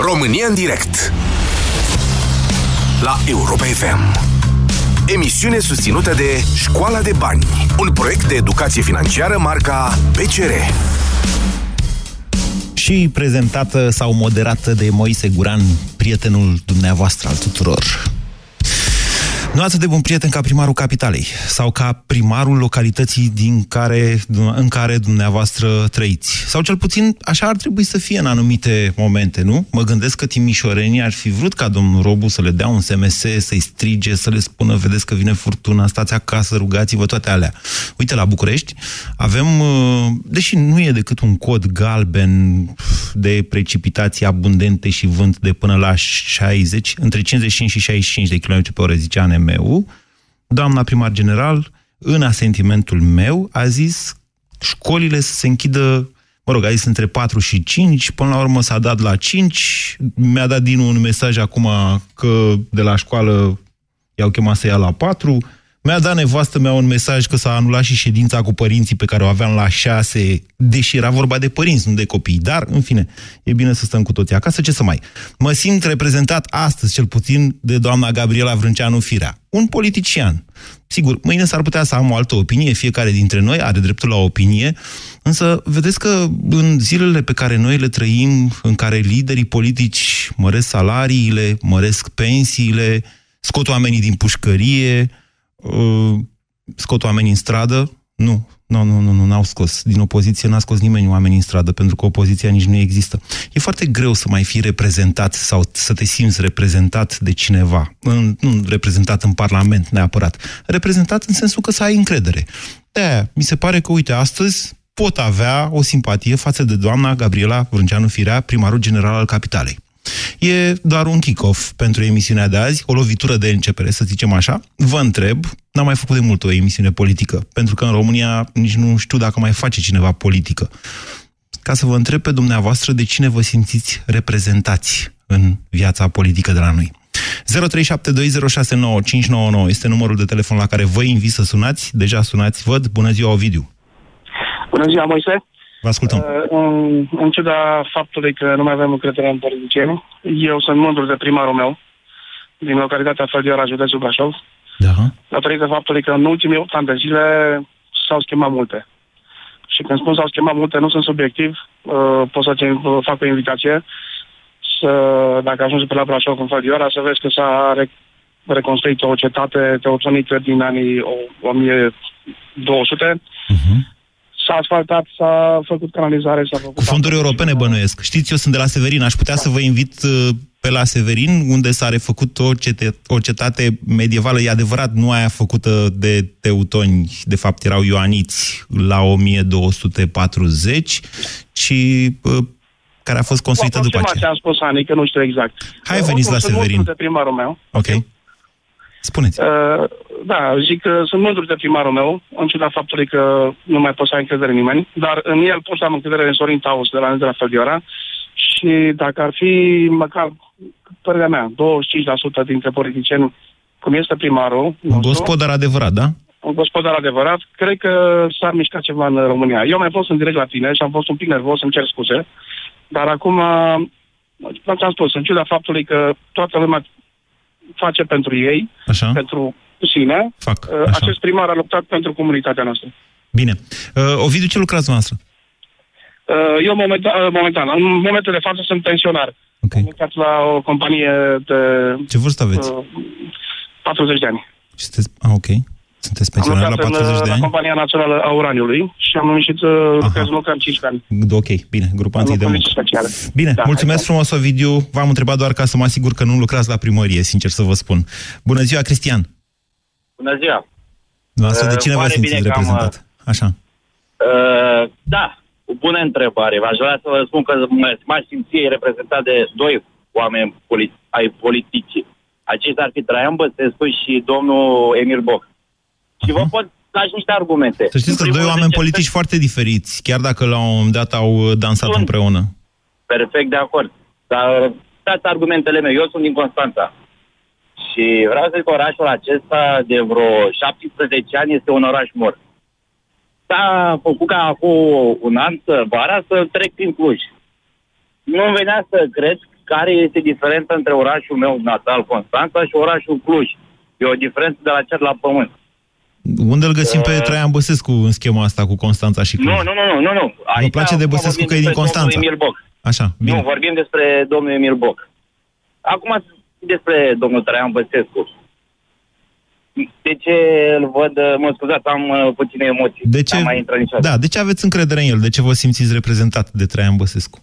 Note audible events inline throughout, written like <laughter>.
România în direct. La Europa FM Emisiune susținută de Școala de Bani Un proiect de educație financiară marca PCR și prezentată sau moderată de Moise Guran, prietenul dumneavoastră al tuturor. Nu atât de bun prieten ca primarul capitalei sau ca primarul localității din care, în care dumneavoastră trăiți. Sau cel puțin așa ar trebui să fie în anumite momente, nu? Mă gândesc că timișorenii ar fi vrut ca domnul Robu să le dea un SMS, să-i strige, să le spună, vedeți că vine furtuna, stați acasă, rugați-vă, toate alea. Uite, la București avem, uh, deși nu e decât un cod galben de precipitații abundente și vânt de până la 60, între 55 și 65 de km pe oră, zicea meu, doamna primar general, în asentimentul meu, a zis școlile să se închidă, mă rog, a zis între 4 și 5, până la urmă s-a dat la 5, mi-a dat din un mesaj acum că de la școală i-au chemat să ia la 4, mi-a dat nevastă mea un mesaj că s-a anulat și ședința cu părinții pe care o aveam la șase, deși era vorba de părinți, nu de copii. Dar, în fine, e bine să stăm cu toții acasă, ce să mai. Mă simt reprezentat astăzi, cel puțin, de doamna Gabriela Vrânceanu Firea, un politician. Sigur, mâine s-ar putea să am o altă opinie, fiecare dintre noi are dreptul la opinie, însă vedeți că în zilele pe care noi le trăim, în care liderii politici măresc salariile, măresc pensiile, scot oamenii din pușcărie, uh, scot oamenii în stradă. Nu, nu, nu, nu, nu, n-au scos. Din opoziție n-a scos nimeni oameni în stradă, pentru că opoziția nici nu există. E foarte greu să mai fii reprezentat sau să te simți reprezentat de cineva. În, nu reprezentat în Parlament neapărat. Reprezentat în sensul că să ai încredere. de mi se pare că, uite, astăzi pot avea o simpatie față de doamna Gabriela Vrânceanu Firea, primarul general al Capitalei. E doar un kick-off pentru emisiunea de azi, o lovitură de începere, să zicem așa. Vă întreb, n-am mai făcut de mult o emisiune politică, pentru că în România nici nu știu dacă mai face cineva politică. Ca să vă întreb pe dumneavoastră de cine vă simțiți reprezentați în viața politică de la noi. 0372069599 este numărul de telefon la care vă invit să sunați. Deja sunați, văd. Bună ziua, Ovidiu! Bună ziua, Moise! Vă ascultăm. Uh, în, în ciuda faptului că nu mai avem încredere în politicieni, eu sunt mândru de primarul meu din localitatea Făldioara, județul Brașov, da. datorită faptului că în ultimii 8 ani de zile s-au schimbat multe. Și când spun s-au schimbat multe, nu sunt subiectiv, uh, pot să uh, fac o invitație să, dacă ajungi pe la Brașov în Făldioara, să vezi că s-a re- reconstruit o cetate teotonică din anii 1200. Uh-huh s-a asfaltat, s-a făcut canalizare, s-a făcut... Cu fonduri europene bănuiesc. Știți, eu sunt de la Severin, aș putea da. să vă invit uh, pe la Severin, unde s-a refăcut o, cete, o cetate medievală, e adevărat, nu aia făcută de teutoni, de fapt erau ioaniți la 1240, ci uh, care a fost construită după aceea. ce am spus, Ani, că nu știu exact. Hai, veniți la Severin. de primarul meu. Ok. Spuneți. Uh, da, zic că sunt mândru de primarul meu, în ciuda faptului că nu mai pot să ai încredere în nimeni, dar în el pot să am încredere în Sorin Taus de la de la Făldiora și dacă ar fi măcar, părerea mea, 25% dintre politicieni, cum este primarul... Un gospodar adevărat, da? Un gospodar adevărat, cred că s-ar mișca ceva în România. Eu mai fost în direct la tine și am fost un pic nervos, îmi cer scuze, dar acum, ți-am spus, în ciuda faptului că toată lumea face pentru ei, Așa. pentru sine. Fac. Uh, Așa. Acest primar a luptat pentru comunitatea noastră. Bine. Uh, Ovidiu, ce lucrați noastră? Uh, eu momentan, uh, momentan, în momentul de față sunt pensionar. Okay. Am lucrat la o companie de... Ce vârstă aveți? Uh, 40 de ani. Sunteți... Ah, ok. Sunteți pensionar la 40 în, de ani? la Compania Națională a Uraniului și am ieșit uh, lucrez în cam 15 ani. Ok, bine, grupanții de muncă. Speciale. Bine, da, mulțumesc frumos, Ovidiu. V-am întrebat doar ca să mă asigur că nu lucrați la primărie, sincer să vă spun. Bună ziua, Cristian! Bună ziua! Noastră, de cine vă simțiți reprezentat? Am, Așa. Uh, da, o bună întrebare. V-aș vrea să vă spun că m-aș simți reprezentat de doi oameni politi- ai politicii. Aceștia ar fi Traian Băsescu și domnul Emil Boc. Și vă pot da și niște argumente. Să știți că doi oameni politici că... foarte diferiți, chiar dacă la un moment dat au dansat sunt împreună. Perfect de acord. Dar dați argumentele mele. Eu sunt din Constanța. Și vreau să zic că orașul acesta de vreo 17 ani este un oraș mort. S-a făcut ca acum un an, să, vara, să trec prin Cluj. Nu venea să cred care este diferența între orașul meu natal, Constanța, și orașul Cluj. E o diferență de la cer la pământ. Unde îl găsim pe Uh, Traian Băsescu în schema asta cu Constanța și Cluj? Nu, nu, nu, nu, nu. nu. Aici place de acum Băsescu vorbim că e din despre Constanța. domnul Emil Boc. Așa, bine. Nu, vorbim despre domnul Emil Boc. Acum despre domnul Traian Băsescu. De ce îl văd, mă scuzați, am uh, puține emoții. De ce, N-am mai intrat niciodată. da, de ce aveți încredere în el? De ce vă simțiți reprezentat de Traian Băsescu?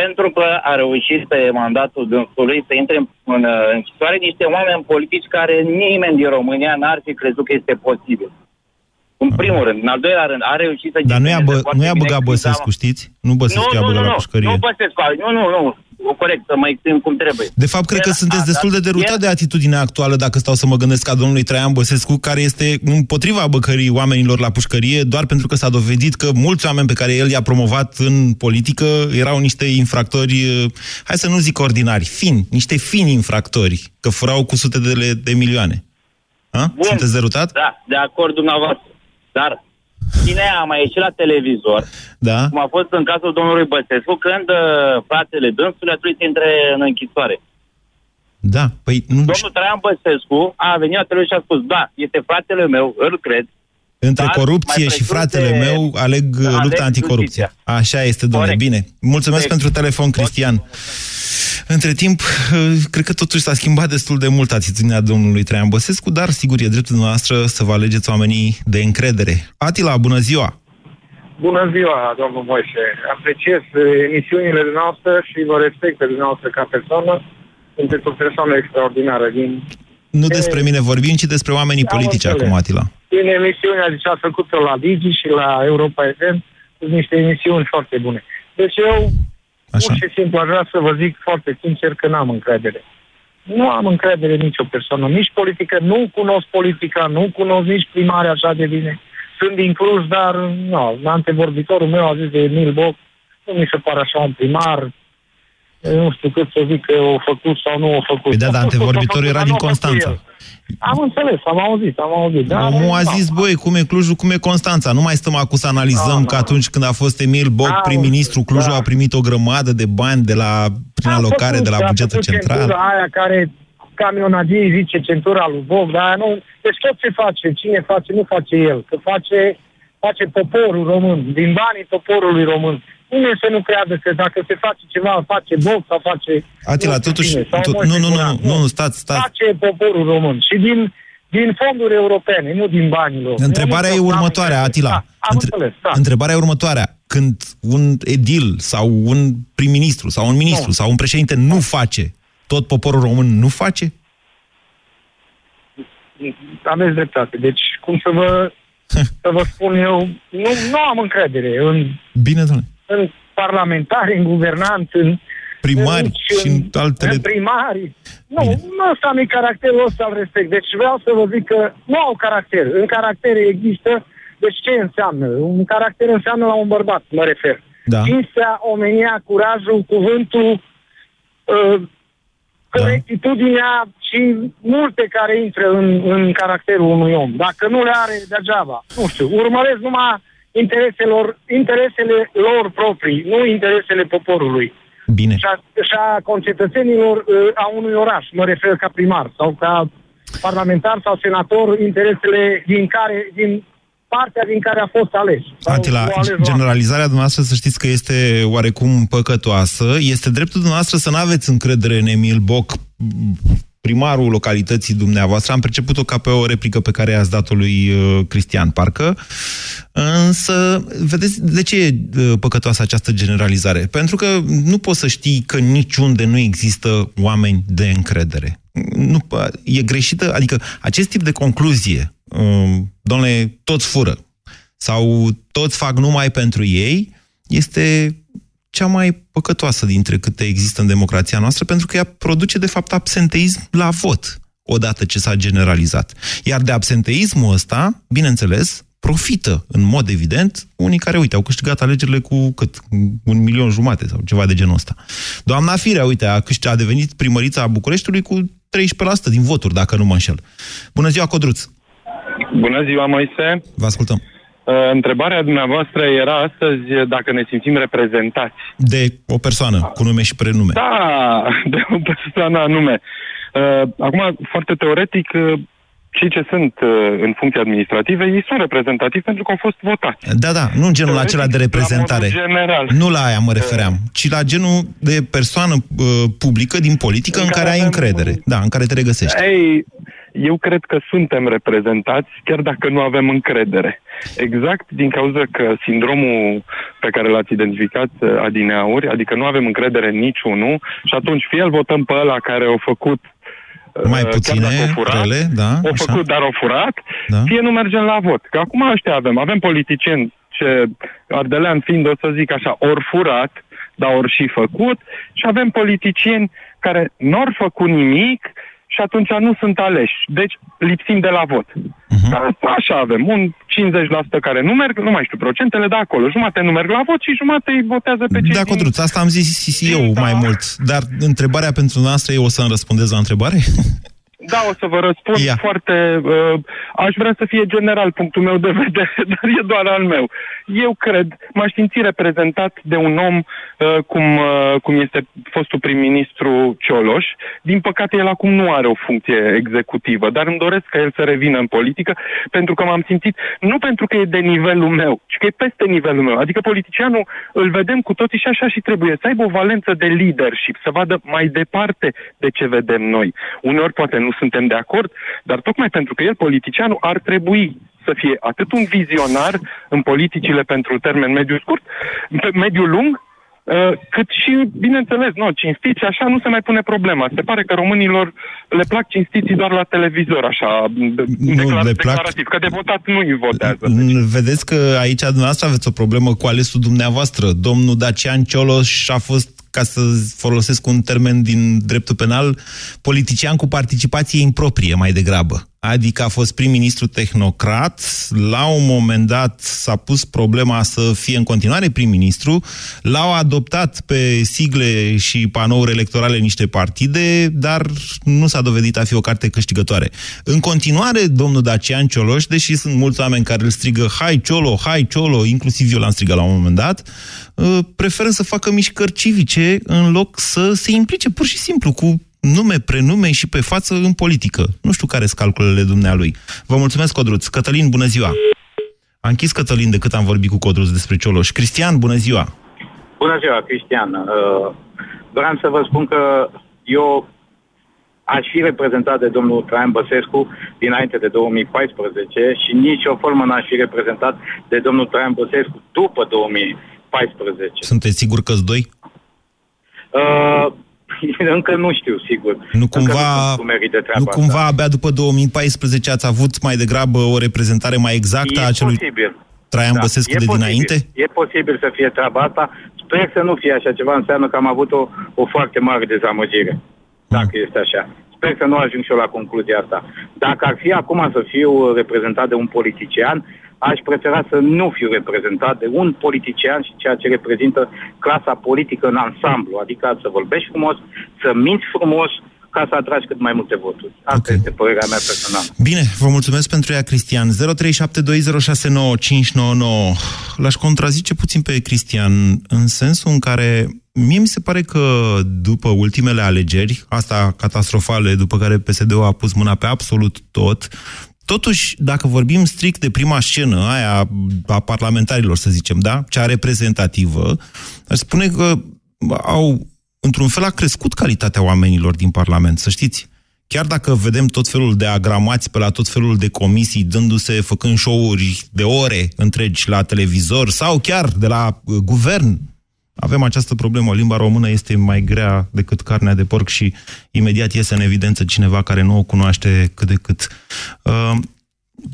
Pentru că a reușit pe mandatul dânsului să intre în, în uh, închisoare niște oameni politici care nimeni din România n-ar fi crezut că este posibil. În primul rând. În al doilea rând, a reușit să... Dar nu i-a, bă, gestioneze foarte nu i-a bine băgat criza- Băsescu, știți? Nu Băsescu nu, i-a nu, băgat nu, la nu, pușcărie. nu Băsescu, nu, nu, nu, corect, să mă exprim cum trebuie. De fapt, cred că El sunteți a destul de dat- derutat el- de atitudinea actuală, dacă stau să mă gândesc ca domnului Traian Băsescu, care este împotriva băcării oamenilor la pușcărie, doar pentru că s-a dovedit că mulți oameni pe care el i-a promovat în politică erau niște infractori, eh, hai să nu zic ordinari, fini, niște fini infractori, că furau cu sute de, de milioane. Ha? Bun. Sunteți derutat? Da, de acord dumneavoastră. Dar cine a mai ieșit la televizor, Da? cum a fost în cazul domnului Băsescu, când uh, fratele dânsului a trebuit să intre în închisoare. Da. Păi nu... Domnul Traian Băsescu a venit la televizor și a spus, da, este fratele meu, îl cred, Între Dar corupție mai și presus fratele de- meu aleg uh, aleg lupta anticorupție. justiția. Așa este, domnule. Corect. Bine. Mulțumesc Corect. pentru telefon, Cristian. Între timp, uh, cred că totuși s-a schimbat destul de mult atitudinea domnului Traian Băsescu, dar sigur e dreptul noastră să vă alegeți oamenii de încredere. Atila, bună ziua! Bună ziua, domnul Moise. Apreciez eh, emisiunile noastre și vă respect pe dumneavoastră ca persoană. Sunteți o persoană extraordinară. Din, Nu despre mine vorbim, ci despre oamenii Am politici înțeles. acum, Atila. Din emisiunea ce ați făcut-o la Digi și la Europa FM, sunt niște emisiuni foarte bune. Deci eu, Așa. pur și simplu, aș vrea să vă zic foarte sincer că n-am încredere. Nu am încredere în nicio persoană, nici politică, nu cunosc politica, nu cunosc nici primare așa de bine. Sunt din Cluj, dar nu, antevorbitorul meu a zis de Emil Boc, nu mi se pare așa un primar, nu știu cât să zic că o făcut sau nu o făcut. Păi da, dar A făcut, antevorbitorul o făcut, era dar din nu o făcut Constanța. el. Am înțeles, am auzit, am auzit. Dar Omul a nu, zis, băi, cum e Clujul, cum e Constanța. Nu mai stăm acum să analizăm Da, că da. atunci când a fost Emil Boc Da, prim-ministru, Clujul da. a primit o grămadă de bani de la, prin A alocare făcut, de la a bugetul făcut central. Centura aia care camionagii zice centura lui Boc, dar nu... Deci tot ce face, cine face, nu face el, că face, face poporul român, din banii poporului român. Nimeni să nu creadă că dacă se face ceva, face Boc sau face... Atila, nu știu totuși, cine, sau tu- Moise nu, nu, nu, Guran. nu, nu, stați, stați. Face poporul român și din, din fonduri europene, nu din banii lor. Întrebarea Eu e nu- următoarea, am Atila. Da, am Între- înțeles, da. Întrebarea e următoarea. Când un edil sau un prim-ministru sau un ministru Nu. sau un președinte nu face, tot poporul român nu face? Aveți dreptate. Deci, cum să vă, <laughs> să vă spun eu, nu, nu am încredere în, Bine, domnule. În parlamentari, în guvernanți, în Primari nici și în altele... În primari. Nu, Bine. nu ăsta mi caracterul ăsta îl respect. Deci vreau să vă zic că nu au caracter. În caractere există. Deci ce înseamnă? Un caracter înseamnă la un bărbat, mă refer. Da. Cinstea, omenia, curajul, cuvântul, uh, corectitudinea și multe care intră în, în caracterul unui om. Dacă nu le are degeaba, nu știu, urmăresc numai intereselor, interesele lor proprii, nu interesele poporului Bine. și a, și a concetățenilor uh, a unui oraș, mă refer ca primar sau ca parlamentar sau senator, interesele din care, din partea din care a fost ales. Sau Atila, o ales generalizarea dumneavoastră să știți că este oarecum păcătoasă. Este dreptul dumneavoastră să nu aveți încredere în Emil Boc, primarul localității dumneavoastră. Am perceput-o ca pe o replică pe care i-ați dat-o lui uh, Cristian, parcă. Însă, vedeți, de ce e uh, păcătoasă această generalizare? Pentru că nu poți să știi că niciunde nu există oameni de încredere. Nu, e greșită, adică acest tip de concluzie, um, domnule, toți fură, sau toți fac numai pentru ei, este cea mai păcătoasă dintre câte există în democrația noastră, pentru că ea produce, de fapt, absenteism la vot, odată ce s-a generalizat. Iar de absenteismul ăsta, bineînțeles, profită, în mod evident, unii care, uite, au câștigat alegerile cu cât? Un milion jumate sau ceva de genul ăsta. Doamna Firea, uite, a, câștig, a devenit primărița a Bucureștiului cu 13% din voturi, dacă nu mă înșel. Bună ziua, Codruț! Bună ziua, Moise. Vă ascultăm. Uh, întrebarea dumneavoastră era astăzi dacă ne simțim reprezentați. De o persoană, cu nume și prenume. Da, <laughs> de o persoană anume. Uh, acum, foarte teoretic, uh, cei ce sunt uh, în funcții administrative, ei sunt reprezentativi pentru că au fost votați. Da, da, nu genul acela de reprezentare. La general. Nu la aia mă refeream, ci la genul de persoană uh, publică din politică în, în care, care ai încredere. Da, în care te regăsești. Ei, eu cred că suntem reprezentați, chiar dacă nu avem încredere. Exact din cauza că sindromul pe care l-ați identificat uh, adineauri, adică nu avem încredere în niciunul, și atunci fie îl votăm pe ăla care au făcut mai uh, puține, chiar furat, rele, da, au așa. făcut, dar au furat, Da. fie nu mergem la vot. Că acum ăștia avem, avem politicieni ce, ardelean fiind, o să zic așa, ori furat, dar ori și făcut, și avem politicieni care n-au făcut nimic și atunci nu sunt aleși. Deci lipsim de la vot. Mhm. Uh-huh. Așa avem, un 50% care nu merg, nu mai știu procentele, de acolo. Jumate nu merg la vot și jumate îi votează pe cei Da, din- Codruț, asta am zis și eu Da. mai mult. Dar întrebarea pentru noastră e, o să-mi răspundeți la întrebare? <laughs> Da, o să vă răspund Ia. foarte... Uh, aș vrea să fie general punctul meu de vedere, <laughs> dar e doar al meu. Eu cred, m-aș simți reprezentat de un om uh, cum, uh, cum este fostul prim-ministru Cioloș. Din păcate, el acum nu are o funcție executivă, dar îmi doresc ca el să revină în politică, pentru că m-am simțit, nu pentru că e de nivelul meu, ci că e peste nivelul meu. Adică politicianul îl vedem cu toții și așa și trebuie să aibă o valență de leadership, să vadă mai departe de ce vedem noi. Uneori poate nu suntem de acord, dar tocmai pentru că el, politicianul, ar trebui să fie atât un vizionar în politicile pentru termen mediu scurt, pe mediu lung, uh, cât și, bineînțeles, nu, cinstiți, așa nu se mai pune problema. Se pare că românilor le plac cinstiții doar la televizor, așa, de- declar- le plac? declarativ, că de votat nu îi votează. Vedeți că aici dumneavoastră aveți o problemă cu alesul dumneavoastră. Domnul Dacian Cioloș a fost, ca să folosesc un termen din dreptul penal, politician cu participație improprie mai degrabă. Adică a fost prim-ministru tehnocrat, la un moment dat s-a pus problema să fie în continuare prim-ministru, l-au adoptat pe sigle și panouri electorale niște partide, dar nu s-a dovedit a fi o carte câștigătoare. În continuare, domnul Dacian Cioloș, deși sunt mulți oameni care îl strigă hai Ciolo, hai Ciolo, inclusiv eu l-am strigat la un moment dat, uh, preferă să facă mișcări civice în loc să se implice pur și simplu cu nume, prenume și pe față în politică. Nu știu care sunt calculele dumnealui. Vă mulțumesc, Codruț. Cătălin, bună ziua! A închis Cătălin de cât am vorbit cu Codruț despre Cioloș. Cristian, bună ziua! Bună ziua, Cristian. Uh, Vreau să vă spun că eu aș fi reprezentat de domnul Traian Băsescu dinainte de 2014 și nici o formă n-aș fi reprezentat de domnul Traian Băsescu după 2014. Sunteți sigur că doi? Uh, încă nu știu, sigur. Nu Încă cumva, nu sunt cu merit de treaba nu asta. cumva abia după 2014 ați avut mai degrabă o reprezentare mai exactă a E acelui posibil. Traian Băsescu e de posibil. dinainte? E posibil să fie treaba asta. Sper să nu fie așa ceva. Înseamnă că am avut o, o foarte mare dezamăgire. Dacă este așa. Sper să nu ajung și eu la concluzia asta. Dacă ar fi acum să fiu reprezentat de un politician, aș prefera să nu fiu reprezentat de un politician și ceea ce reprezintă clasa politică în ansamblu. Adică să vorbești frumos, să minți frumos, ca să atragi cât mai multe voturi. Asta Ok. este părerea mea personală. Bine, vă mulțumesc pentru ea, Cristian. 0372069599. L-aș contrazice puțin pe Cristian, în sensul în care mie mi se pare că după ultimele alegeri, asta catastrofale, după care PSD-ul a pus mâna pe absolut tot, Totuși, dacă vorbim strict de prima scenă, aia a parlamentarilor, să zicem, da? Cea reprezentativă, aș spune că au, într-un fel, a crescut calitatea oamenilor din Parlament, să știți. Chiar dacă vedem tot felul de agramați pe la tot felul de comisii, dându-se, făcând show-uri de ore întregi la televizor sau chiar de la uh, guvern, avem această problemă. Limba română este mai grea decât carnea de porc și imediat iese în evidență cineva care nu o cunoaște cât de cât. Uh,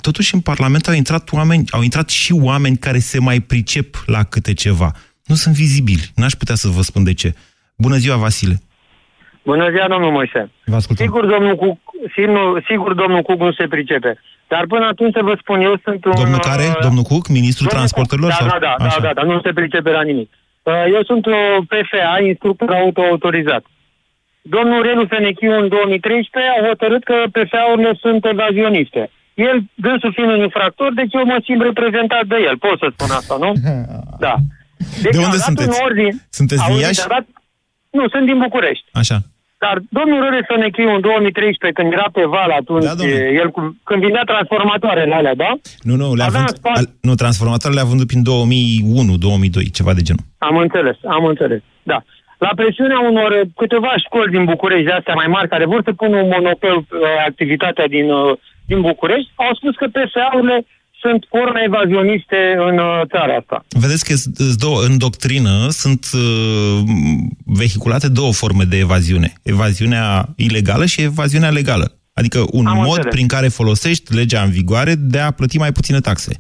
totuși în Parlament au intrat oameni, au intrat și oameni care se mai pricep la câte ceva. Nu sunt vizibili. N-aș putea să vă spun de ce. Bună ziua, Vasile. Bună ziua, domnul Moise. Vă ascultăm. Sigur, domnul Cuc, sigur, sigur, domnul Cuc nu se pricepe. Dar până atunci să vă spun, eu sunt un... Domnul care? uh, Domnul Cuc, ministrul domnul transporturilor? Cuc. Da, sau? da, da, Așa. da, da, da, nu se pricepe la nimic. Uh, Eu sunt o PFA, instructor auto-autorizat. Domnul Relu Fenechiu în 2013 a hotărât că PFA-urile sunt evazioniste. el, dânsul fiind un infractor, deci eu mă simt reprezentat de el. Pot să spun asta, nu? <laughs> Da. Deci de unde sunteți? Ordin, sunteți din Iași? Dat, nu, sunt din București. Așa. Dar domnul Râre Sănechiu în 2013, când era pe val atunci, da, el, când vindea transformatoarele alea, da? Nu, nu, le-a vândut, al, nu, transformatoarele le-a vândut prin 2001-2002, ceva de genul. Am înțeles, am înțeles, da. La presiunea unor câteva școli din București, de astea mai mari, care vor să pună un monopol pe activitatea din, uh, din București, au spus că PSA-urile sunt forme evazioniste în uh, țara asta. Vedeți că două, în doctrină sunt uh, vehiculate două forme de evaziune. Evaziunea ilegală și evaziunea legală. Adică un Am mod înțeles. prin care folosești legea în vigoare de a plăti mai puține taxe.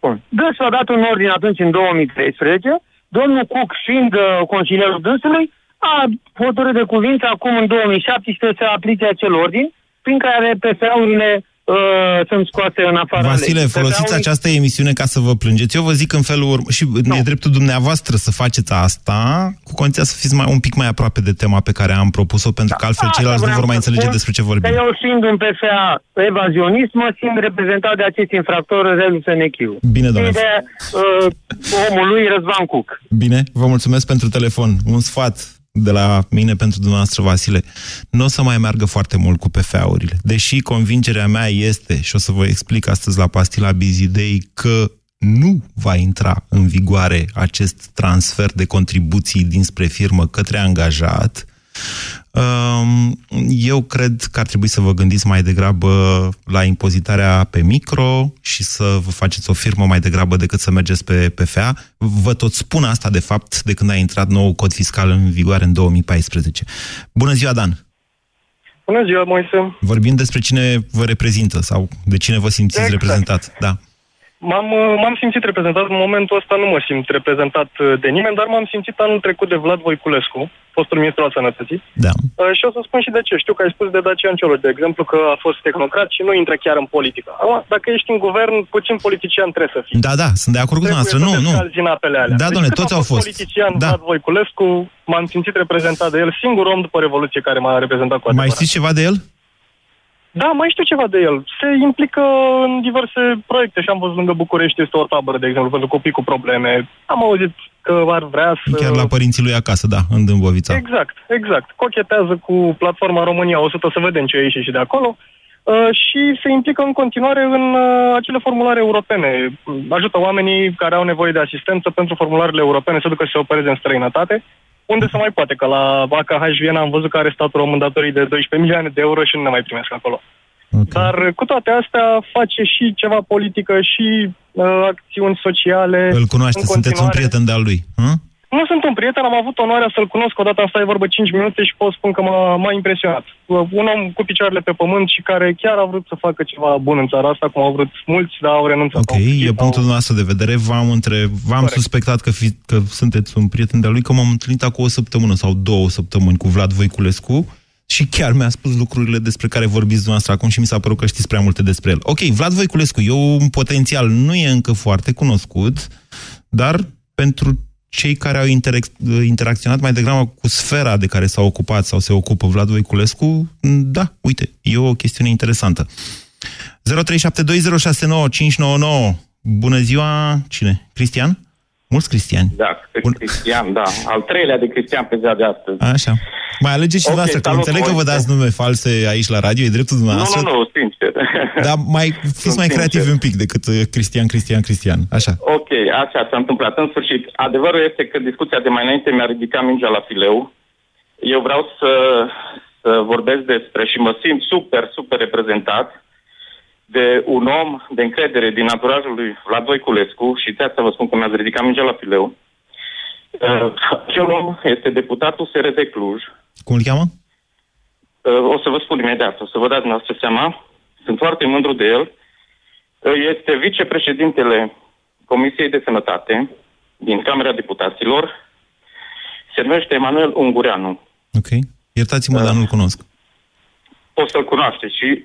Bun. Dânsul a dat un ordine atunci în 2013. Domnul Cook, fiind uh, consilierul dânsului, a hotărât de cuvință acum în 2017 să aplice acel ordin prin care PSA-urile uh, sunt scoate în afară. Vasile, lei. folosiți un... această emisiune ca să vă plângeți. Eu vă zic în felul urmă, și no. e dreptul dumneavoastră să faceți asta, cu condiția să fiți mai, un pic mai aproape de tema pe care am propus-o, pentru da. că altfel da, ceilalți nu vor mai înțelege despre ce vorbim. Că eu fiind un PFA evazionist, mă simt reprezentat de acest infractor Relu Senechiu. Bine, domnule. de uh, omul lui Răzvan Cuc. Bine, vă mulțumesc pentru telefon. Un sfat de la mine pentru dumneavoastră, Vasile, nu o să mai meargă foarte mult cu PFA-urile. Deși convingerea mea este, și o să vă explic astăzi la Pastila Bizidei, că nu va intra în vigoare acest transfer de contribuții dinspre firmă către angajat, eu cred că ar trebui să vă gândiți mai degrabă la impozitarea pe micro și să vă faceți o firmă mai degrabă decât să mergeți pe PFA. Vă tot spun asta, de fapt, de când a intrat nou cod fiscal în vigoare în 2014. Bună ziua, Dan! Bună ziua, Moise! Vorbim despre cine vă reprezintă sau de cine vă simțiți exact. reprezentat. Da. M-am, uh, m-am simțit reprezentat, în momentul ăsta nu mă simt reprezentat uh, de nimeni, dar m-am simțit anul trecut de Vlad Voiculescu, fostul ministru al sănătății. Da. Uh, și o să spun și de ce. Știu că ai spus de Dacian Cioloș, de exemplu, că a fost tehnocrat și nu intră chiar în politică. Acum, dacă ești în guvern, puțin politician trebuie să fii. Da, da, sunt de acord cu dumneavoastră. Nu, nu. Din apele alea. Da, deci, doamne, toți au fost. politician da. Vlad Voiculescu, m-am simțit reprezentat de el, singur om după Revoluție care m-a reprezentat cu adevărat. Mai știți ceva de el? Da, mai știu ceva de el. Se implică în diverse proiecte și am văzut lângă București este o tabără, de exemplu, pentru copii cu probleme. Am auzit că ar vrea să... Chiar la părinții lui acasă, da, în Dâmbovița. Exact, exact. Cochetează cu platforma România 100 să vedem ce a ieșit și de acolo. Uh, și se implică în continuare în uh, acele formulare europene. Ajută oamenii care au nevoie de asistență pentru formularele europene să ducă să se opereze în străinătate, unde se mai poate, că la AKH Viena am văzut că are statul român datorii de 12 milioane de euro și nu ne mai primesc acolo. Okay. Dar cu toate astea face și ceva politică și uh, acțiuni sociale. Îl cunoaște, sunteți un prieten de-al lui. Hm? Nu sunt un prieten, am avut onoarea să-l cunosc odată, asta e vorbă 5 minute și pot spun că m-a, m-a impresionat. Un om cu picioarele pe pământ și care chiar a vrut să facă ceva bun în țara asta, cum au vrut mulți, dar au renunțat. Ok, e punctul au... nostru de vedere. V-am, între... V-am suspectat că, fi... că sunteți un prieten de-al lui, că m-am întâlnit acum o săptămână sau două săptămâni cu Vlad Voiculescu și chiar mi-a spus lucrurile despre care vorbiți dumneavoastră acum și mi s-a părut că știți prea multe despre el. Ok, Vlad Voiculescu e un potențial, nu e încă foarte cunoscut, dar pentru cei care au interacționat mai degrabă cu sfera de care s-a ocupat sau se ocupă Vlad Voiculescu, da, uite, e o chestiune interesantă. 0372069599 Bună ziua, cine? Cristian? Mulți cristiani. Da, Bun. Cristian, da. Al treilea de Cristian pe ziua de astăzi. Așa. Mai alegeți și okay, dumneavoastră, că înțeleg că vă dați nume false aici la radio, e dreptul dumneavoastră. Nu, nu, nu, sincer. Dar mai, fiți Sunt mai creativi un pic decât uh, Cristian, Cristian, Cristian. Așa. Ok, așa s-a întâmplat. În sfârșit, adevărul este că discuția de mai înainte mi-a ridicat mingea la fileu. Eu vreau să, să vorbesc despre și mă simt super, super reprezentat de un om de încredere din naturajul lui Vlad Voiculescu și de asta vă spun că mi-ați ridicat mingea la fileu. Uh, acel om este deputatul SR de Cluj. Cum îl cheamă? Uh, o să vă spun imediat, o să vă dați noastră seama. Sunt foarte mândru de el. Uh, este vicepreședintele Comisiei de Sănătate din Camera Deputaților. Se numește Emanuel Ungureanu. Ok. Iertați-mă, uh, dar nu-l cunosc. O să-l cunoaște și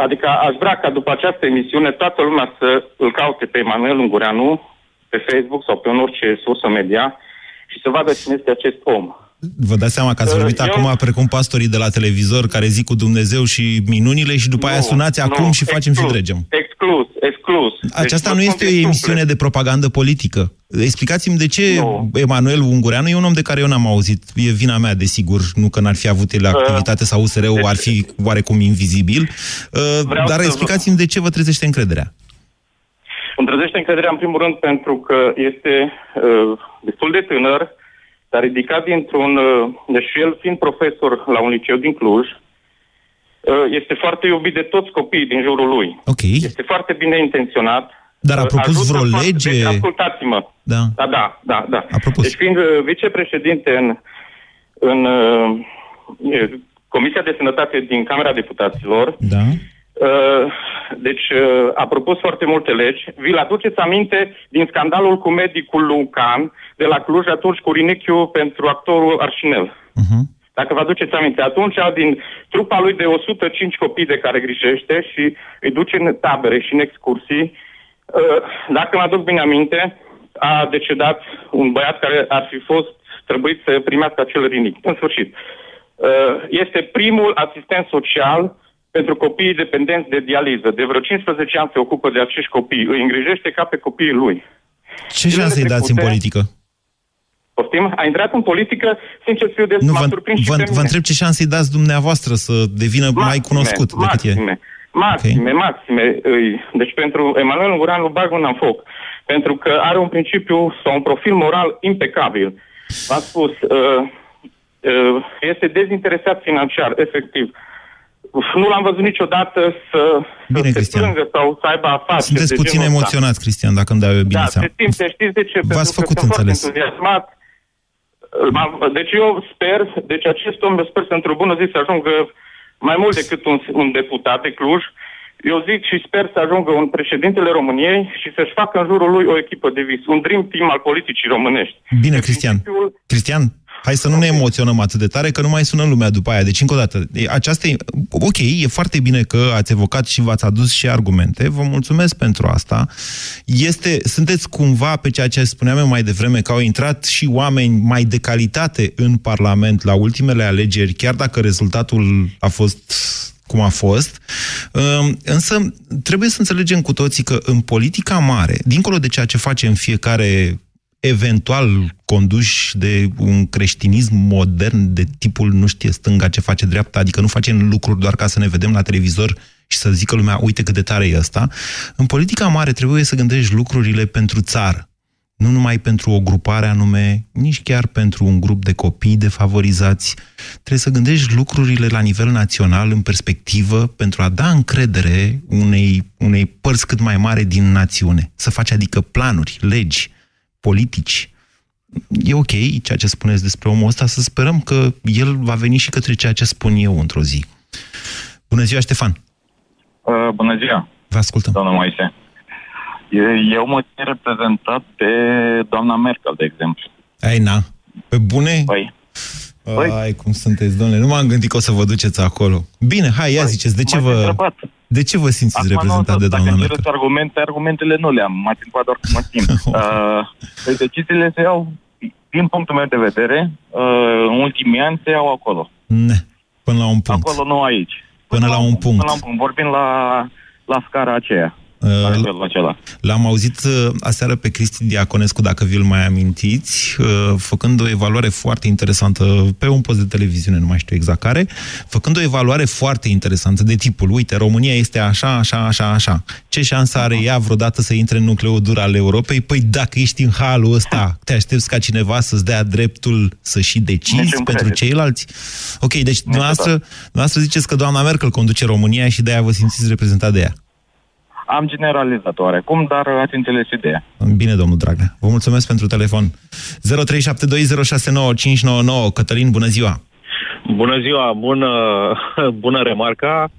Adică aș vrea ca după această emisiune toată lumea să îl caute pe Emanuel Ungureanu pe Facebook sau pe în orice sursă media și să vadă cine este acest om. Vă dați seama că ați vorbit Eu- acum precum pastorii de la televizor care zic cu Dumnezeu și minunile și după aia Nu, sunați nu, acum și facem și exclus, dregem. Exclus, exclus. Aceasta Deci, nu vă este spun o din emisiune suflet. de propagandă politică. Explicați-mi de ce Nu. Emanuel Ungureanu e un om de care eu n-am auzit. E vina mea, desigur, nu că n-ar fi avut el activitate sau USR-ul deci- ar fi oarecum invizibil. Uh, Vreau Dar să vă- explicați-mi de ce vă trezește încrederea. Îmi trezește încrederea în primul rând pentru că este uh, destul de tânăr, s-a ridicat dintr-un, uh, deci el fiind profesor la un liceu din Cluj, uh, este foarte iubit de toți copiii din jurul lui. Ok. Este foarte bine intenționat. Dar a Uh, propus ajută vreo foarte- lege? Deci, ascultați-mă. Da. Da, da, da. da. A propus. Deci fiind uh, vicepreședinte în, în uh, e, Comisia de Sănătate din Camera Deputaților, Da. Uh, deci uh, a propus foarte multe legi. Vi-l aduceți aminte din scandalul cu medicul Lucan de la Cluj atunci cu Rinichiu pentru actorul Arșinel. Uh-huh. Dacă vă aduceți aminte, atunci din trupa lui de 105 copii de care grijește și îi duce în tabere și în excursii, uh, dacă mă aduc bine aminte, a decedat un băiat care ar fi fost trebuit să primească acel rinic. În sfârșit, uh, este primul asistent social pentru copiii dependenți de dializă. De vreo 15 ani se ocupă de acești copii. Îi îngrijește ca pe copiii lui. Ce șanse îi dați în trecute- politică? Poftim? A intrat în politică, sincer să fiu de Nu, m-a vă, surprins și vă, pe vă mine. întreb ce șanse îi dați dumneavoastră să devină mai cunoscut decât e. maxime, Maxime, maxime. Îi- Deci pentru Emanuel Ungureanu bag mâna în foc. Pentru că are un principiu sau un profil moral impecabil. V-am spus, uh, uh, este dezinteresat financiar, efectiv. Uf, Nu l-am văzut niciodată să, Bine, să se Cristian. plângă sau să aibă afaceri Sunteți de puțin genul ăsta. emoționat, Cristian, dacă îmi dau eu bine Da, seama. se simte, știți de ce? V-ați Pentru că făcut sunt foarte înțeles. entuziasmat. M-am- Deci eu sper, deci acest om, eu sper să într-o bună zi să ajungă mai mult decât un, un deputat de Cluj. Eu zic și sper să ajungă un președintele României și să-și facă în jurul lui o echipă de vis, un dream team al politicii românești. Bine, Pe Cristian. principiul- Cristian, hai să nu ne emoționăm atât de tare, că nu mai sună lumea după aia. Deci, încă o dată, e- aceasta e, ok, e foarte bine că ați evocat și v-ați adus și argumente. Vă mulțumesc pentru asta. Este, sunteți cumva pe ceea ce spuneam eu mai devreme, că au intrat și oameni mai de calitate în Parlament la ultimele alegeri, chiar dacă rezultatul a fost cum a fost. Ă, Însă trebuie să înțelegem cu toții că în politica mare, dincolo de ceea ce face în fiecare eventual conduși de un creștinism modern de tipul nu știe stânga ce face dreapta, adică nu facem lucruri doar ca să ne vedem la televizor și să zică lumea, uite cât de tare e ăsta. În politica mare trebuie să gândești lucrurile pentru țară. Nu numai pentru o grupare anume, nici chiar pentru un grup de copii defavorizați. Trebuie să gândești lucrurile la nivel național, în perspectivă, pentru a da încredere unei, unei părți cât mai mare din națiune. Să faci adică planuri, legi, politici. E ok ceea ce spuneți despre omul ăsta, să sperăm că el va veni și către ceea ce spun eu într-o zi. Bună ziua, Ștefan! Uh, bună ziua, Vă ascultăm. domnul Moise. E- Eu mă țin reprezentat de doamna Merkel, de exemplu. Ai, na, pe bune? Păi, Ai, cum sunteți, domnule, nu m-am gândit că o să vă duceți acolo. Bine, hai, ia ziceți, de ce m-ați vă... întrebat. De ce vă simțiți Acum reprezentat nu, de doamna Dacă Merkel? cereți argumente, argumentele nu le am. M-ați întrebat doar cum mă simt. <laughs> uh, păi deciziile se iau, din punctul meu de vedere, uh, în ultimii ani se iau acolo. Ne, până la un punct. Acolo, nu aici. Până la un punct. Până la un punct. Vorbim la, la scara aceea. Uh, La nivelul acela. L-am auzit uh, aseară pe Cristi Diaconescu, dacă vi-l mai amintiți, uh, făcând o evaluare foarte interesantă pe un post de televiziune, nu mai știu exact care, făcând o evaluare foarte interesantă de tipul, uite, România este așa, așa, așa, așa. Ce șansă are ea vreodată să intre în nucleul dur al Europei? Păi dacă ești în halul ăsta, te aștepți ca cineva să-ți dea dreptul să și decizi Niciun pentru credit. ceilalți? Ok, deci dumneavoastră, dumneavoastră ziceți că doamna Merkel conduce România și de-aia vă simțiți reprezentat de ea. Am generalizat oarecum, dar ați înțeles ideea. Bine, domnul Dragnea. Vă mulțumesc pentru telefon. 0372069599. Cătălin, bună ziua! Bună ziua, bună, <laughs> bună remarca.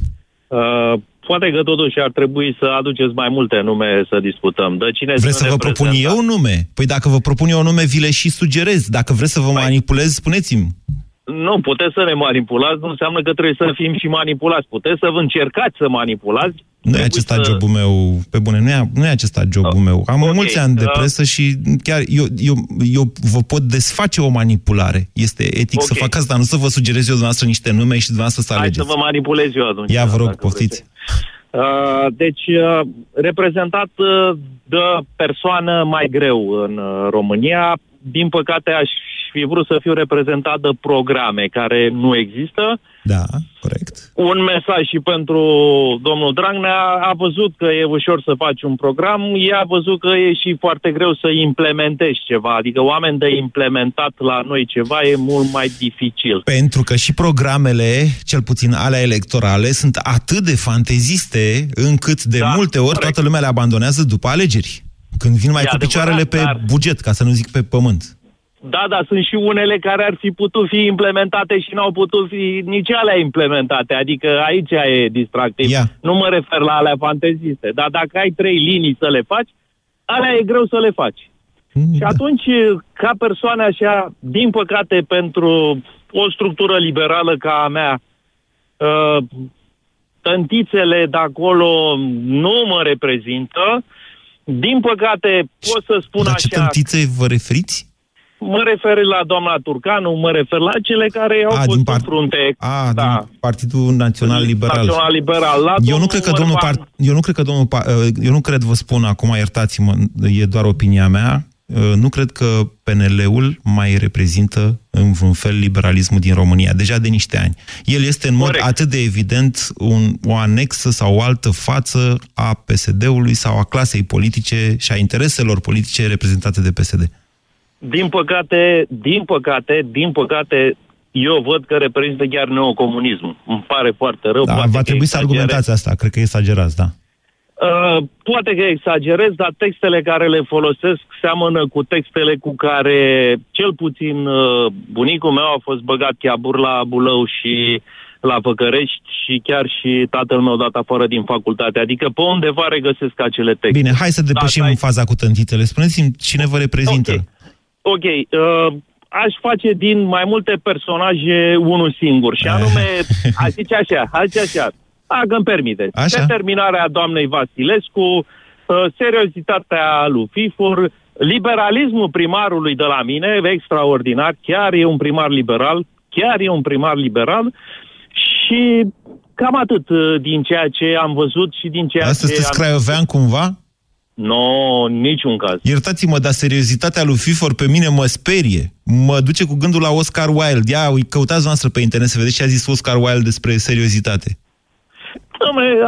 Uh, poate că totuși ar trebui să aduceți mai multe nume să discutăm. De cine Vreți să sunt vă propun reprezentat? eu nume? Păi dacă vă propun eu nume, vi le și sugerez. Dacă vreți să vă manipulez, spuneți-mi. Nu, puteți să ne manipulați, nu înseamnă că trebuie să fim și manipulați. Puteți să vă încercați să manipulați. Nu e acesta să... jobul meu, pe bune, nu e, nu e acesta jobul oh, meu. Am okay, mulți ani de presă și chiar eu, eu, eu vă pot desface o manipulare. Este etic okay. să fac asta, nu să vă sugerez eu dumneavoastră niște nume și dumneavoastră să alegeți. Hai să vă manipulez eu atunci. Ia, vă rog, poftiți. Uh, deci, uh, reprezentat uh, de persoană mai greu în uh, România. Din păcate, aș fi vrut să fiu reprezentat de programe care nu există. Da, corect. Un mesaj și pentru domnul Dragnea a văzut că e ușor să faci un program, ea a văzut că e și foarte greu să implementezi ceva, adică oameni de implementat la noi ceva e mult mai dificil. Pentru că și programele, cel puțin ale electorale, sunt atât de fanteziste încât de da, multe ori corect. toată lumea le abandonează după alegeri. Când vin mai e cu adevărat, picioarele pe dar... buget, ca să nu zic pe pământ. Da, dar sunt și unele care ar fi putut fi implementate și n-au putut fi nici alea implementate. Adică aici e distractiv. Yeah. Nu mă refer la alea fanteziste. Dar dacă ai trei linii să le faci, alea e greu să le faci. Mm, și atunci, ca persoană așa, din păcate, pentru o structură liberală ca a mea, uh, tântițele de acolo nu mă reprezintă. Din păcate, pot să spun Dar așa... ce tântițe vă referiți? Mă refer la doamna Turcanu, mă refer la cele care au a, fost part... în frunte. A, da. din Partidul Național Liberal. Național Liberal. La eu, nu cred că domnul part... eu nu cred că domnul... Uh, eu nu cred, vă spun acum, iertați-mă, e doar opinia mea, uh, nu cred că PNL-ul mai reprezintă în vreun fel liberalismul din România, deja de niște ani. El este în Corect. mod atât de evident un, o anexă sau o altă față a PSD-ului sau a clasei politice și a intereselor politice reprezentate de PSD. Din păcate, din păcate, din păcate, eu văd că reprezintă chiar neocomunismul. Îmi pare foarte rău. Da, va trebui să argumentați asta, cred că exagerați, da. Uh, poate că exagerez, dar textele care le folosesc seamănă cu textele cu care cel puțin uh, bunicul meu a fost băgat chiabur la Bulău și la Păcărești și chiar și tatăl meu dat afară din facultate. Adică pe undeva regăsesc acele texte. Bine, hai să depășim da, în faza cu tântitele. Spuneți-mi cine vă reprezintă. Okay. Ok, uh, aș face din mai multe personaje unul singur și <laughs> anume, a zice așa, a zice așa, dacă îmi permite, determinarea doamnei Vasilescu, uh, seriozitatea lui Fifor, liberalismul primarului de la mine, extraordinar, chiar e un primar liberal, chiar e un primar liberal și cam atât uh, din ceea ce am văzut și din ceea Asta ce... Asta craiovean cumva? Nu, no, niciun caz. Iertați-mă, dar seriozitatea lui FIFOR pe mine mă sperie. Mă duce cu gândul la Oscar Wilde. Ia, căutați noastră pe internet să vedeți ce a zis Oscar Wilde despre seriozitate.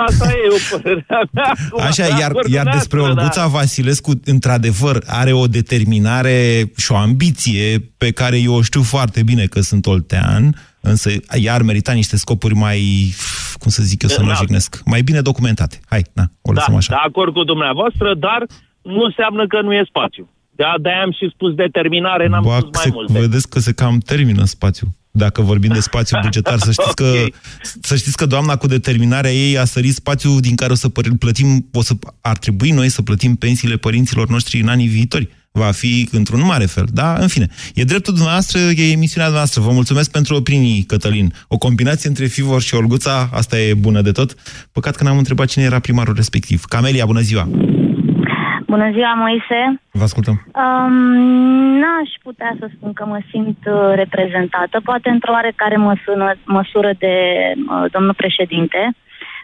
Asta e o părere mea. Așa, iar, iar despre da. Olguța da. Vasilescu, într-adevăr, are o determinare și o ambiție pe care eu o știu foarte bine că sunt oltean, însă ea ar merita niște scopuri mai, cum să zic eu, să nu da. jignesc, mai bine documentate. Hai, na, o lăsăm da, așa. De acord cu dumneavoastră, dar nu înseamnă că nu e spațiu. Da, de-aia am și spus determinare, n-am Ba, spus mai se, multe. Vedeți că se cam termină spațiu. Dacă vorbim de spațiu bugetar, să știți, <laughs> că, okay. să știți că doamna cu determinarea ei a sărit spațiu din care o să plătim, o să, ar trebui noi să plătim pensiile părinților noștri în anii viitori va fi într-un mare fel. Da, în fine. E dreptul dumneavoastră, e emisiunea noastră. Vă mulțumesc pentru opinii, Cătălin. O combinație între Fivor și Olguța, asta e bună de tot. Păcat că n-am întrebat cine era primarul respectiv. Camelia, bună ziua! Bună ziua, Moise! Vă ascultăm. Um, n-aș putea să spun că mă simt uh, reprezentată, poate într-o oarecare măsură, măsură de uh, domnul președinte,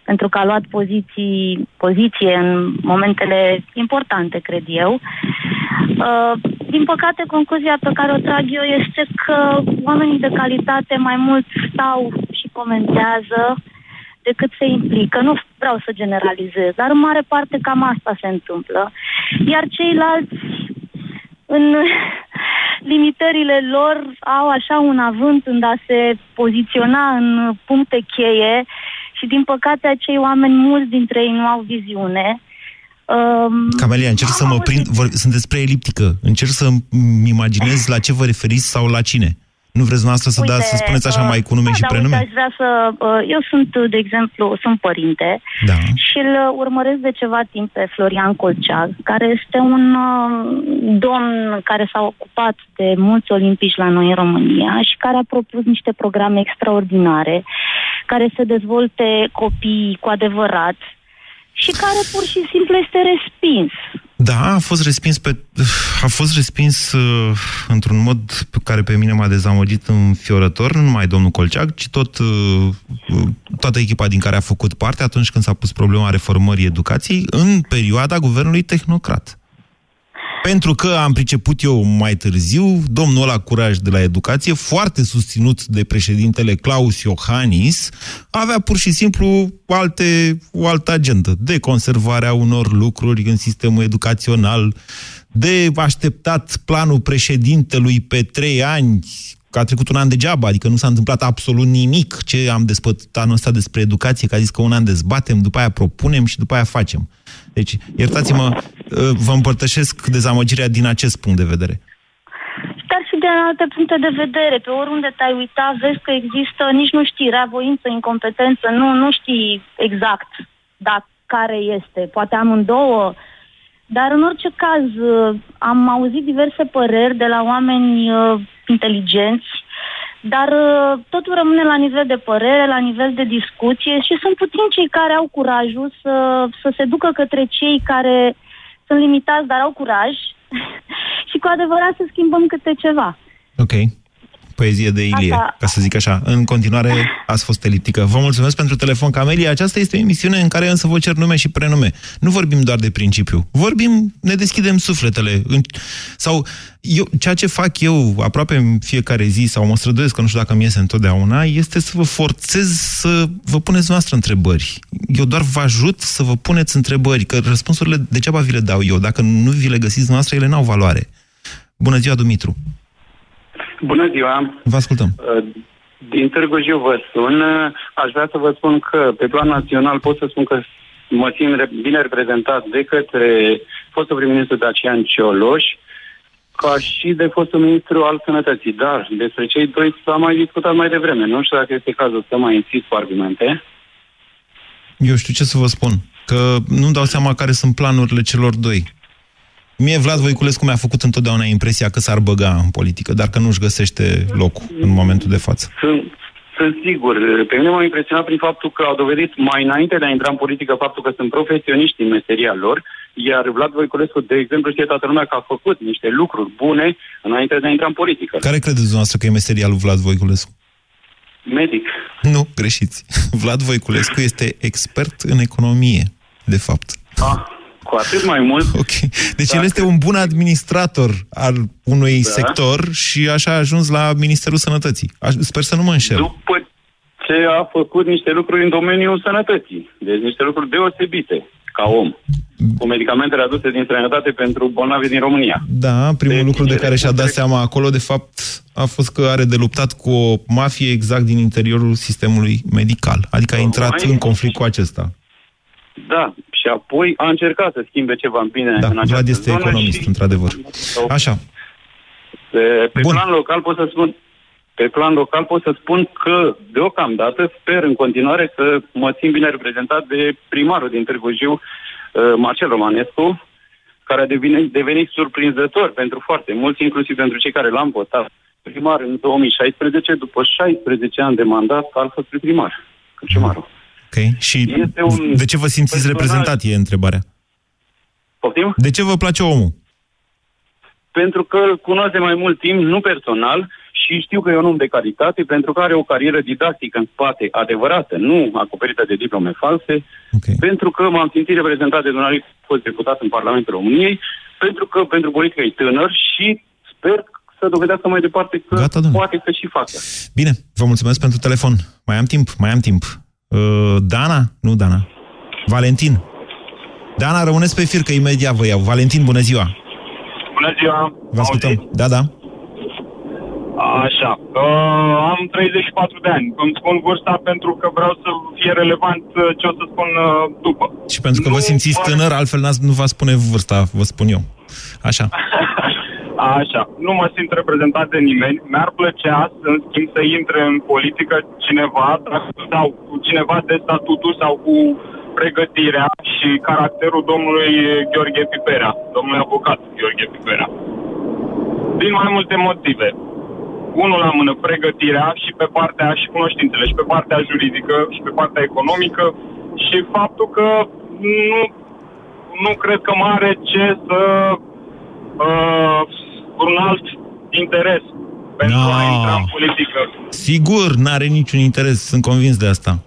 pentru că a luat poziții, poziție în momentele importante, cred eu. Uh, din păcate, concluzia pe care o trag eu este că oamenii de calitate mai mult stau și comentează decât se implică. Nu vreau să generalizez, dar în mare parte cam asta se întâmplă. Iar ceilalți, în <laughs> limitările lor, au așa un avânt în a se poziționa în puncte cheie și, din păcate, acei oameni, mulți dintre ei nu au viziune Um, Camelia, încerc să mă prind, vor, sunteți prea eliptică, încerc să-mi imaginez la ce vă referiți sau la cine. Nu vreți noastră să, Uite, dați, să spuneți așa mai cu nume da, și da, prenume? Uite, aș vrea să... uh, Eu sunt, de exemplu, sunt părinte Da. și îl urmăresc de ceva timp pe Florian Colceag, care este un uh, domn care s-a ocupat de mulți olimpici la noi în România și care a propus niște programe extraordinare care să dezvolte copii cu adevărat și care pur și simplu este respins. Da, a fost respins pe, a fost respins uh, într-un mod pe care pe mine m-a dezamăgit înfiorător, nu numai domnul Colceag, ci tot, uh, uh, toată echipa din care a făcut parte atunci când s-a pus problema reformării educației în perioada guvernului tehnocrat. Pentru că am priceput eu mai târziu, domnul ăla curaj de la educație, foarte susținut de președintele Claus Iohannis, avea pur și simplu alte, o altă agendă de conservarea unor lucruri în sistemul educațional, de așteptat planul președintelui pe trei ani, că a trecut un an degeaba, adică nu s-a întâmplat absolut nimic ce am despătat anul ăsta despre educație, că a zis că un an dezbatem, după aia propunem și după aia facem. Deci, iertați-mă, vă împărtășesc dezamăgirea din acest punct de vedere. Dar și de alte puncte de vedere. Pe oriunde te-ai uitat, vezi că există, nici nu știi, rea voință, incompetență, nu, nu știi exact da, care este. Poate amândouă. Dar în orice caz, am auzit diverse păreri de la oameni uh, inteligenți, dar uh, totul rămâne la nivel de părere, la nivel de discuție și sunt puțini cei care au curajul să, să se ducă către cei care sunt limitați, dar au curaj <laughs> și cu adevărat să schimbăm câte ceva. Ok. Poezie de Ilie, Asta- ca să zic așa. În continuare, ați fost eliptică. Vă mulțumesc pentru telefon, Camelia. Aceasta este o emisiune în care însă vă cer nume și prenume. Nu vorbim doar de principiu. Vorbim, ne deschidem sufletele. În- Sau eu, ceea ce fac eu aproape în fiecare zi, sau mă străduiesc, că nu știu dacă mi iese întotdeauna, este să vă forțez să vă puneți noastră întrebări. Eu doar vă ajut să vă puneți întrebări, că răspunsurile degeaba vi le dau eu. Dacă nu vi le găsiți noastră, ele n-au valoare. Bună ziua, Dumitru. Bună ziua! Vă ascultăm. Uh, Din Târgu Jiu vă sun. Uh, Aș vrea să vă spun că pe plan național pot să spun că mă țin re- bine reprezentat de către fostul prim-ministru Dacian Cioloș, ca și de fostul ministru al sănătății. Dar despre cei doi s-a mai discutat mai devreme. Nu știu dacă este cazul să mai insist cu argumente. Eu știu ce să vă spun. Că nu-mi dau seama care sunt planurile celor doi. Mie Vlad Voiculescu mi-a făcut întotdeauna impresia că s-ar băga în politică, dar că nu-și găsește locul în momentul de față. Sunt, sunt sigur. Pe mine m-a impresionat prin faptul că au dovedit mai înainte de a intra în politică faptul că sunt profesioniști în meseria lor, iar Vlad Voiculescu, de exemplu, știe toată lumea că a făcut niște lucruri bune înainte de a intra în politică. Care credeți dumneavoastră că e meseria lui Vlad Voiculescu? Medic. Nu, greșiți. <laughs> Vlad Voiculescu este expert în economie, de fapt. Ah, cu atât mai mult. <laughs> Ok. Deci el este un bun administrator al unui Da. sector și așa a ajuns la Ministerul Sănătății. Aș- Sper să nu mă înșel. După ce a făcut niște lucruri în domeniul sănătății. Deci niște lucruri deosebite ca om. Cu medicamentele aduse din străinătate pentru bolnavi din România. Da, primul Deci, lucru de care și-a dat înțeleg. seama acolo, de fapt, a fost că are de luptat cu o mafie exact din interiorul sistemului medical. Adică a intrat Tocmai. în conflict cu acesta. Da, și apoi a încercat să schimbe ceva în bine Da, în această Vlad este zonă economist, și într-adevăr. Așa, Pe, pe Bun. plan local pot să spun pe plan local pot să spun că deocamdată sper în continuare să mă țin bine reprezentat de primarul din Târgu Jiu, uh, Marcel Romanescu, care a devenit, devenit surprinzător pentru foarte mulți, inclusiv pentru cei care l-am votat primar în 2016, după 16 ani de mandat, că a fost primar. Cârciumarul. Ok. Și Este un de ce vă simțiți personaj- reprezentat, e întrebarea. Poftim? De ce vă place omul? pentru că îl cunosc de mai mult timp, nu personal, și știu că e un om de calitate, pentru că are o carieră didactică în spate, adevărată, nu acoperită de diplome false, Okay. pentru că m-am simțit reprezentat de dumneavoastră, a fost deputat în Parlamentul României, pentru că pentru politică e tânăr și sper să dovedească mai departe că Gata, domnule. poate să și facă. Bine, vă mulțumesc pentru telefon. Mai am timp, mai am timp. Uh, Dana? Nu Dana. Valentin. Dana, rămâneți pe fir, că imediat vă iau. Valentin, bună ziua. Bună ziua! Vă ascultăm. Da, da. Așa, uh, am 34 de ani. Îmi spun vârsta pentru că vreau să fie relevant uh, ce o să spun uh, după. Și pentru că vă simțiți tânăr, altfel n-ați- nu vă spune vârsta, vă spun eu. Așa. <laughs> Așa, nu mă simt reprezentat de nimeni. Mi-ar plăcea, în schimb, să intre în politică cineva sau cu cineva de statutul sau cu pregătirea și caracterul domnului Gheorghe Piperea, domnului avocat Gheorghe Piperea. Din mai multe motive. Unul la mână, pregătirea și pe partea și cunoștințele, și pe partea juridică, și pe partea economică, și faptul că nu, nu cred că mai are ce să uh, un alt interes pentru no. a intra în politică. Sigur, n-are niciun interes, sunt convins de asta.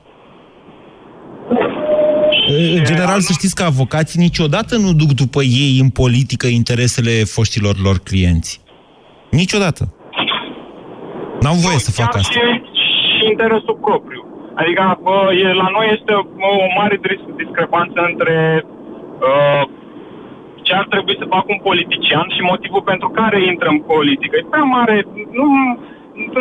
În general, să știți că avocații niciodată nu duc după ei în politică interesele foștilor lor clienți. Niciodată. N-au voie să facă asta. Și, și interesul propriu. Adică bă, e, la noi este o, o mare discrepanță între uh, ce ar trebui să facă un politician și motivul pentru care intră în politică. E prea mare. Nu,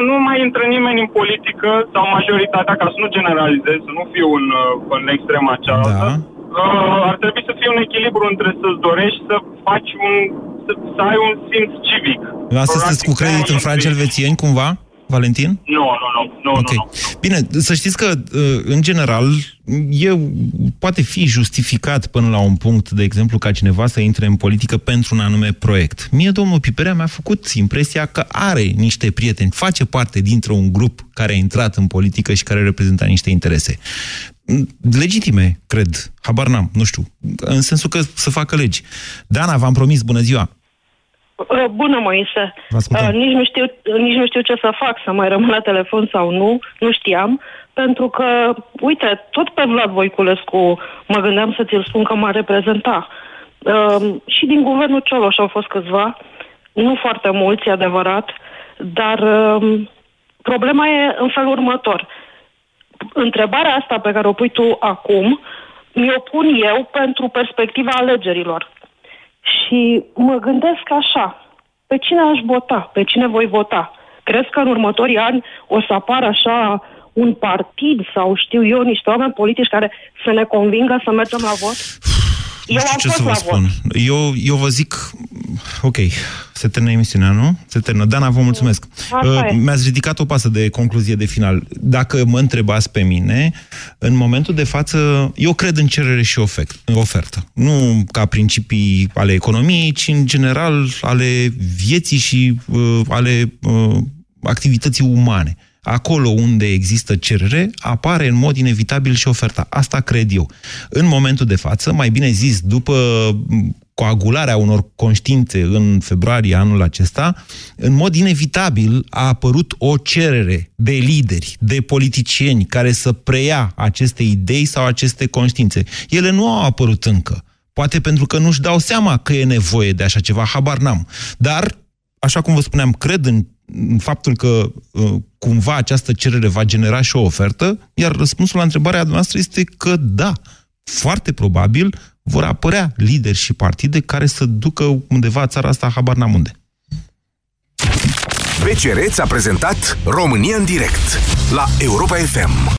nu mai intră nimeni în politică sau majoritatea, ca să nu generalizez, să nu fiu în, uh, în extrema cealaltă. Da. Uh, ar trebui să fie un echilibru între să-ți dorești să faci un, să, să ai un simț civic. Asta sunteți cu credit în franci elvețieni, cumva? Valentin? Nu, nu, nu. nu, okay. nu, nu. Bine, să știți că, uh, în general, e, poate fi justificat până la un punct, de exemplu, ca cineva să intre în politică pentru un anume proiect. Mie, domnul Piperea, mi-a făcut impresia că are niște prieteni, face parte dintr-un grup care a intrat în politică și care reprezintă niște interese. Legitime, cred. Habar n-am, nu știu. În sensul că să facă legi. Dana, v-am promis, bună ziua! Uh, bună, Moise. Uh, nici, nu știu, nici nu știu ce să fac, să mai rămân la telefon sau nu. Nu știam. Pentru că, uite, tot pe Vlad Voiculescu mă gândeam să ți-l spun că m-a reprezenta. Uh, și din guvernul Cioloș au fost câțiva. Nu foarte mulți, e adevărat. Dar uh, problema e în felul următor. Întrebarea asta pe care o pui tu acum, mi-o pun eu pentru perspectiva alegerilor și mă gândesc așa, pe cine aș vota, pe cine voi vota? Crezi că în următorii ani o să apară așa un partid sau știu eu niște oameni politici care să ne convingă să mergem la vot? Eu am ce să vă spun. Eu, eu vă zic, ok, se termină emisiunea, nu? Se termină. Dana, vă mulțumesc. Uh, mi-ați ridicat o pasă de concluzie de final. Dacă mă întrebați pe mine, în momentul de față, eu cred în cerere și ofert, ofertă. Nu ca principii ale economiei, ci în general ale vieții și uh, ale uh, activității umane. Acolo unde există cerere, apare în mod inevitabil și oferta. Asta cred eu. În momentul de față, mai bine zis, după coagularea unor conștiințe în februarie anul acesta, în mod inevitabil a apărut o cerere de lideri, de politicieni care să preia aceste idei sau aceste conștiințe. Ele nu au apărut încă. Poate pentru că nu-și dau seama că e nevoie de așa ceva, habar n-am. Dar, așa cum vă spuneam, cred în în faptul că uh, cumva această cerere va genera și o ofertă, iar răspunsul la întrebarea noastră este că da, foarte probabil vor apărea lideri și partide care să ducă undeva țara asta, habar n-am unde. BCR a prezentat România în direct la Europa FM.